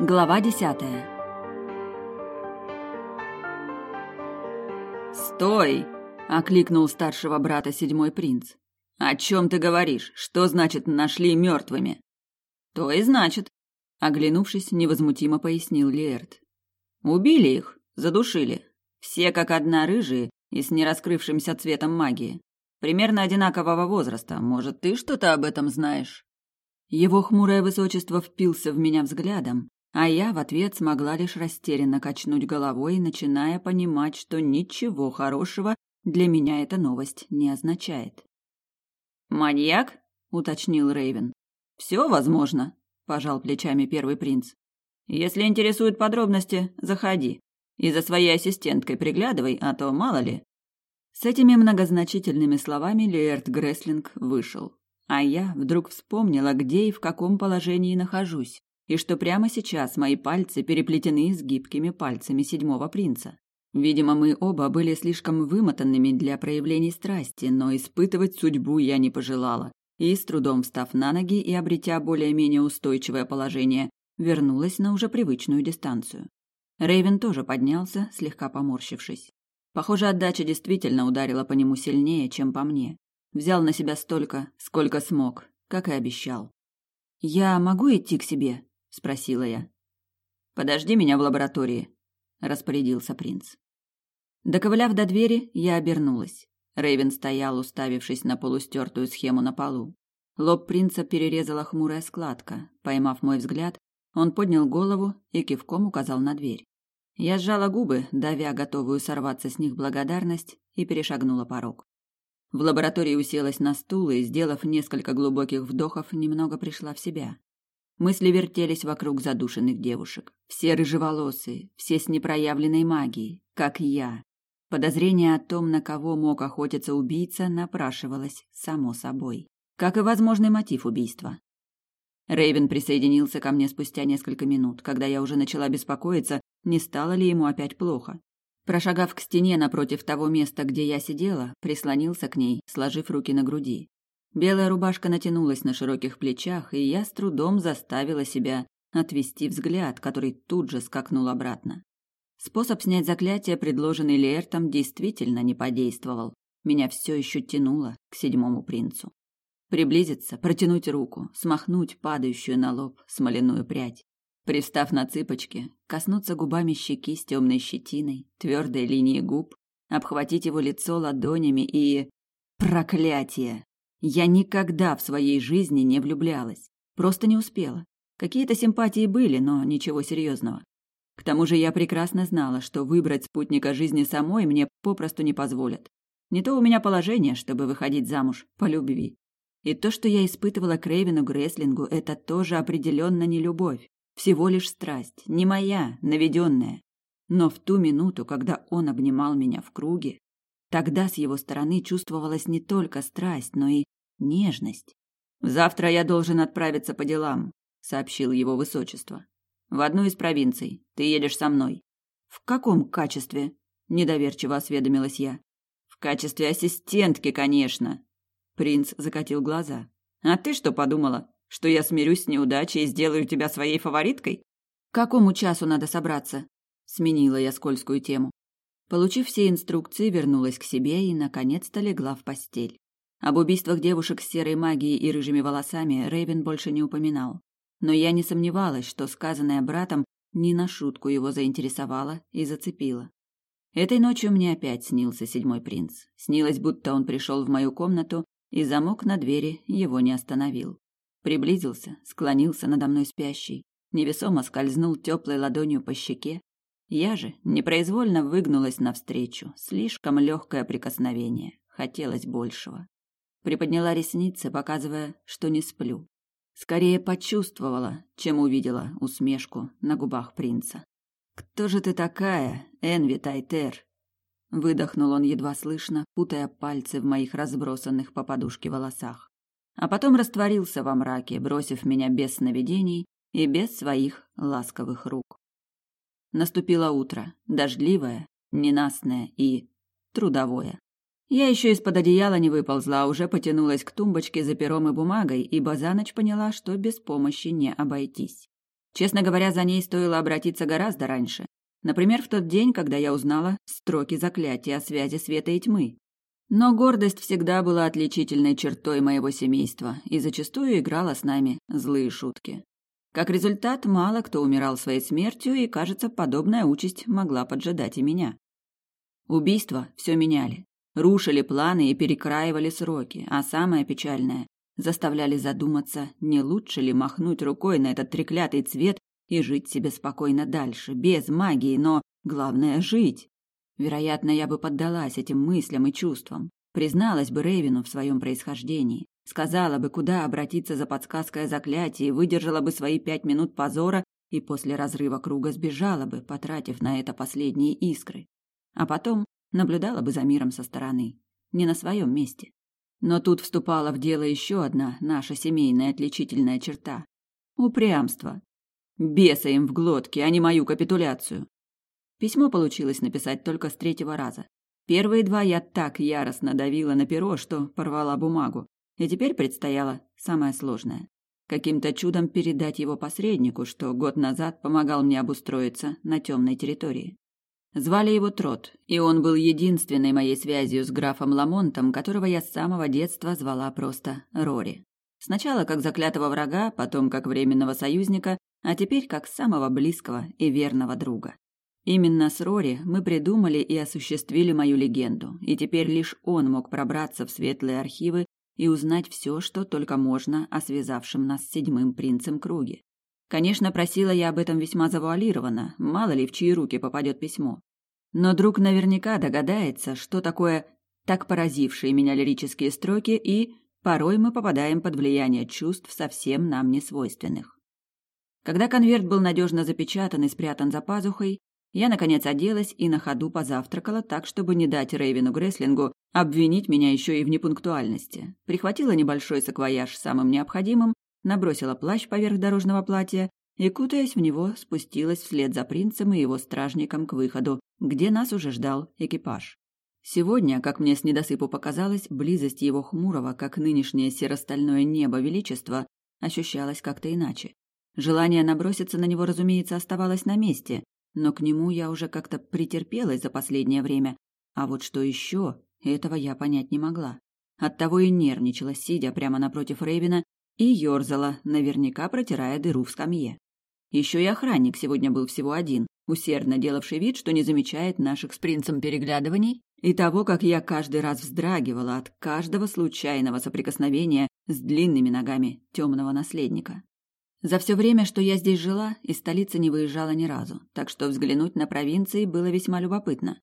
Глава десятая. «Стой!» — окликнул старшего брата седьмой принц. «О чем ты говоришь? Что значит нашли мертвыми?» «То и значит», — оглянувшись, невозмутимо пояснил Лиэрт. «Убили их, задушили. Все как одна рыжие и с нераскрывшимся цветом магии. Примерно одинакового возраста. Может, ты что-то об этом знаешь?» Его хмурое высочество впился в меня взглядом, а я в ответ смогла лишь растерянно качнуть головой, начиная понимать, что ничего хорошего для меня эта новость не означает. «Маньяк?» — уточнил Рейвен. «Все возможно», — пожал плечами первый принц. «Если интересуют подробности, заходи. И за своей ассистенткой приглядывай, а то мало ли». С этими многозначительными словами Лиэрт Греслинг вышел. А я вдруг вспомнила, где и в каком положении нахожусь, и что прямо сейчас мои пальцы переплетены с гибкими пальцами седьмого принца. Видимо, мы оба были слишком вымотанными для проявлений страсти, но испытывать судьбу я не пожелала, и, с трудом встав на ноги и обретя более-менее устойчивое положение, вернулась на уже привычную дистанцию. Рейвен тоже поднялся, слегка поморщившись. Похоже, отдача действительно ударила по нему сильнее, чем по мне. Взял на себя столько, сколько смог, как и обещал. «Я могу идти к себе?» – спросила я. «Подожди меня в лаборатории», – распорядился принц. Доковыляв до двери, я обернулась. Рейвен стоял, уставившись на полустертую схему на полу. Лоб принца перерезала хмурая складка. Поймав мой взгляд, он поднял голову и кивком указал на дверь. Я сжала губы, давя готовую сорваться с них благодарность, и перешагнула порог. В лаборатории уселась на стул и, сделав несколько глубоких вдохов, немного пришла в себя. Мысли вертелись вокруг задушенных девушек. Все рыжеволосые, все с непроявленной магией, как я. Подозрение о том, на кого мог охотиться убийца, напрашивалось само собой. Как и возможный мотив убийства. Рейвен присоединился ко мне спустя несколько минут, когда я уже начала беспокоиться, не стало ли ему опять плохо. Прошагав к стене напротив того места, где я сидела, прислонился к ней, сложив руки на груди. Белая рубашка натянулась на широких плечах, и я с трудом заставила себя отвести взгляд, который тут же скакнул обратно. Способ снять заклятие, предложенный Лертом, действительно не подействовал. Меня все еще тянуло к седьмому принцу. Приблизиться, протянуть руку, смахнуть падающую на лоб смоляную прядь. Пристав на цыпочки, коснуться губами щеки с темной щетиной, твердой линии губ, обхватить его лицо ладонями и... Проклятие! Я никогда в своей жизни не влюблялась. Просто не успела. Какие-то симпатии были, но ничего серьезного. К тому же я прекрасно знала, что выбрать спутника жизни самой мне попросту не позволят. Не то у меня положение, чтобы выходить замуж по любви. И то, что я испытывала к Рейвену Греслингу, это тоже определенно не любовь. Всего лишь страсть, не моя, наведенная. Но в ту минуту, когда он обнимал меня в круге, тогда с его стороны чувствовалась не только страсть, но и нежность. «Завтра я должен отправиться по делам», — сообщил его высочество в одну из провинций. Ты едешь со мной. В каком качестве? недоверчиво осведомилась я. В качестве ассистентки, конечно. Принц закатил глаза. А ты что подумала, что я смирюсь с неудачей и сделаю тебя своей фавориткой? К какому часу надо собраться? сменила я скользкую тему. Получив все инструкции, вернулась к себе и наконец-то легла в постель. Об убийствах девушек с серой магией и рыжими волосами Рейвен больше не упоминал но я не сомневалась, что сказанное братом не на шутку его заинтересовало и зацепило. Этой ночью мне опять снился седьмой принц. Снилось, будто он пришел в мою комнату, и замок на двери его не остановил. Приблизился, склонился надо мной спящий, невесомо скользнул теплой ладонью по щеке. Я же непроизвольно выгнулась навстречу, слишком легкое прикосновение, хотелось большего. Приподняла ресницы, показывая, что не сплю. Скорее почувствовала, чем увидела усмешку на губах принца. «Кто же ты такая, Энви Тайтер?» Выдохнул он едва слышно, путая пальцы в моих разбросанных по подушке волосах. А потом растворился во мраке, бросив меня без сновидений и без своих ласковых рук. Наступило утро, дождливое, ненастное и трудовое. Я еще из-под одеяла не выползла, а уже потянулась к тумбочке за пером и бумагой, ибо за ночь поняла, что без помощи не обойтись. Честно говоря, за ней стоило обратиться гораздо раньше. Например, в тот день, когда я узнала строки заклятия о связи света и тьмы. Но гордость всегда была отличительной чертой моего семейства и зачастую играла с нами злые шутки. Как результат, мало кто умирал своей смертью, и, кажется, подобная участь могла поджидать и меня. Убийства все меняли. Рушили планы и перекраивали сроки, а самое печальное – заставляли задуматься, не лучше ли махнуть рукой на этот треклятый цвет и жить себе спокойно дальше, без магии, но, главное, жить. Вероятно, я бы поддалась этим мыслям и чувствам, призналась бы Рейвину в своем происхождении, сказала бы, куда обратиться за подсказкой о заклятии, выдержала бы свои пять минут позора и после разрыва круга сбежала бы, потратив на это последние искры. А потом наблюдала бы за миром со стороны, не на своем месте. Но тут вступала в дело еще одна наша семейная отличительная черта – упрямство. Беса им в глотке, а не мою капитуляцию. Письмо получилось написать только с третьего раза. Первые два я так яростно давила на перо, что порвала бумагу. И теперь предстояло самое сложное. Каким-то чудом передать его посреднику, что год назад помогал мне обустроиться на темной территории. Звали его Трот, и он был единственной моей связью с графом Ламонтом, которого я с самого детства звала просто Рори. Сначала как заклятого врага, потом как временного союзника, а теперь как самого близкого и верного друга. Именно с Рори мы придумали и осуществили мою легенду, и теперь лишь он мог пробраться в светлые архивы и узнать все, что только можно о связавшем нас с седьмым принцем круге. Конечно, просила я об этом весьма завуалированно, мало ли в чьи руки попадет письмо. Но друг наверняка догадается, что такое так поразившие меня лирические строки, и порой мы попадаем под влияние чувств совсем нам не свойственных. Когда конверт был надежно запечатан и спрятан за пазухой, я, наконец, оделась и на ходу позавтракала так, чтобы не дать Рейвину Греслингу обвинить меня еще и в непунктуальности. Прихватила небольшой саквояж с самым необходимым, набросила плащ поверх дорожного платья и, кутаясь в него, спустилась вслед за принцем и его стражником к выходу, где нас уже ждал экипаж. Сегодня, как мне с недосыпу показалось, близость его хмурого, как нынешнее серо-стальное небо величества, ощущалась как-то иначе. Желание наброситься на него, разумеется, оставалось на месте, но к нему я уже как-то претерпелась за последнее время. А вот что еще, этого я понять не могла. Оттого и нервничала, сидя прямо напротив Рейвина, и ерзала, наверняка протирая дыру в скамье. Еще и охранник сегодня был всего один, усердно делавший вид, что не замечает наших с принцем переглядываний и того, как я каждый раз вздрагивала от каждого случайного соприкосновения с длинными ногами темного наследника. За все время, что я здесь жила, из столицы не выезжала ни разу, так что взглянуть на провинции было весьма любопытно.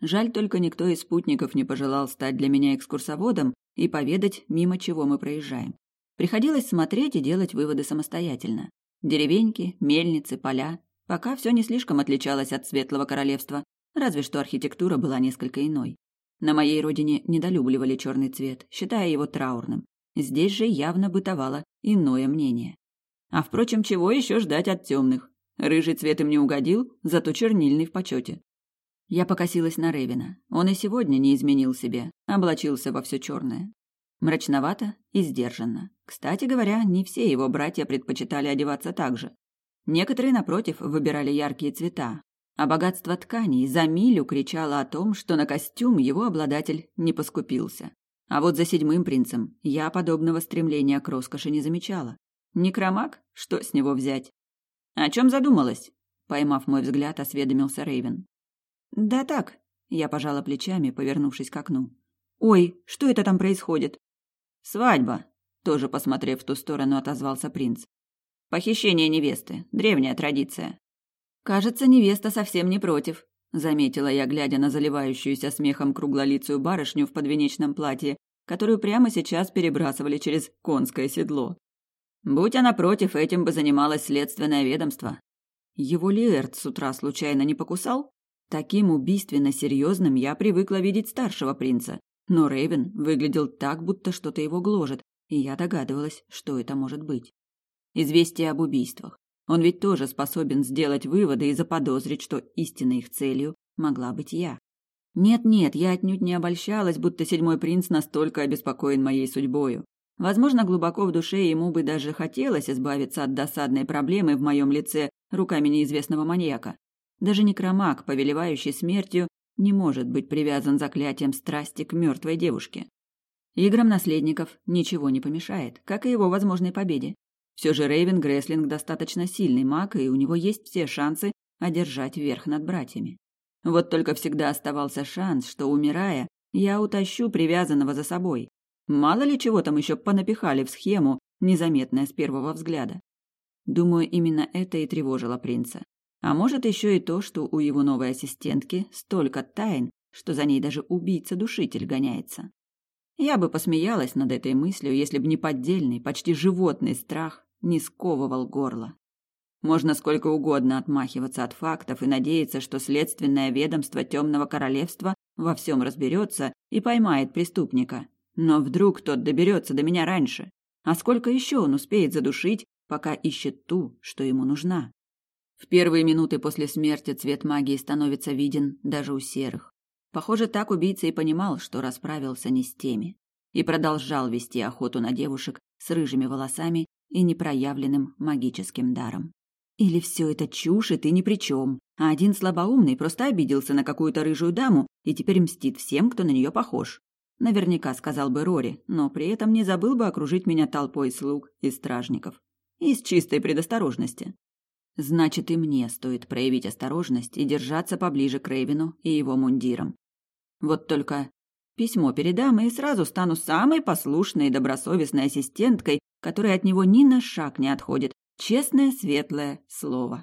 Жаль только никто из спутников не пожелал стать для меня экскурсоводом и поведать, мимо чего мы проезжаем. Приходилось смотреть и делать выводы самостоятельно. Деревеньки, мельницы, поля. Пока все не слишком отличалось от Светлого Королевства, разве что архитектура была несколько иной. На моей родине недолюбливали черный цвет, считая его траурным. Здесь же явно бытовало иное мнение. А впрочем, чего еще ждать от темных? Рыжий цвет им не угодил, зато чернильный в почете. Я покосилась на Ревина. Он и сегодня не изменил себе, облачился во все черное. Мрачновато и сдержанно. Кстати говоря, не все его братья предпочитали одеваться так же. Некоторые, напротив, выбирали яркие цвета, а богатство тканей за милю кричало о том, что на костюм его обладатель не поскупился. А вот за седьмым принцем я подобного стремления к роскоши не замечала. Некромаг? Что с него взять? О чем задумалась? Поймав мой взгляд, осведомился Рейвен. Да так, я пожала плечами, повернувшись к окну. Ой, что это там происходит? Свадьба, тоже посмотрев в ту сторону, отозвался принц. Похищение невесты, древняя традиция. Кажется, невеста совсем не против, заметила я, глядя на заливающуюся смехом круглолицую барышню в подвенечном платье, которую прямо сейчас перебрасывали через конское седло. Будь она против, этим бы занималось следственное ведомство. Его Лиэрт с утра случайно не покусал? Таким убийственно серьезным я привыкла видеть старшего принца. Но Рейвен выглядел так, будто что-то его гложет, и я догадывалась, что это может быть. Известие об убийствах. Он ведь тоже способен сделать выводы и заподозрить, что истинной их целью могла быть я. Нет-нет, я отнюдь не обольщалась, будто седьмой принц настолько обеспокоен моей судьбою. Возможно, глубоко в душе ему бы даже хотелось избавиться от досадной проблемы в моем лице руками неизвестного маньяка. Даже некромаг, повелевающий смертью, не может быть привязан заклятием страсти к мертвой девушке. Играм наследников ничего не помешает, как и его возможной победе. Все же Рейвен Греслинг достаточно сильный маг, и у него есть все шансы одержать верх над братьями. Вот только всегда оставался шанс, что, умирая, я утащу привязанного за собой. Мало ли чего там еще понапихали в схему, незаметная с первого взгляда. Думаю, именно это и тревожило принца. А может, еще и то, что у его новой ассистентки столько тайн, что за ней даже убийца-душитель гоняется. Я бы посмеялась над этой мыслью, если бы не поддельный, почти животный страх не сковывал горло. Можно сколько угодно отмахиваться от фактов и надеяться, что следственное ведомство Темного Королевства во всем разберется и поймает преступника. Но вдруг тот доберется до меня раньше. А сколько еще он успеет задушить, пока ищет ту, что ему нужна? В первые минуты после смерти цвет магии становится виден даже у серых. Похоже, так убийца и понимал, что расправился не с теми, и продолжал вести охоту на девушек с рыжими волосами и непроявленным магическим даром. Или все это чушь, и ты ни при чем, а один слабоумный просто обиделся на какую-то рыжую даму и теперь мстит всем, кто на нее похож. Наверняка сказал бы Рори, но при этом не забыл бы окружить меня толпой слуг и стражников. Из чистой предосторожности. Значит, и мне стоит проявить осторожность и держаться поближе к Рейвину и его мундирам. Вот только письмо передам и сразу стану самой послушной и добросовестной ассистенткой, которая от него ни на шаг не отходит, Честное светлое слово.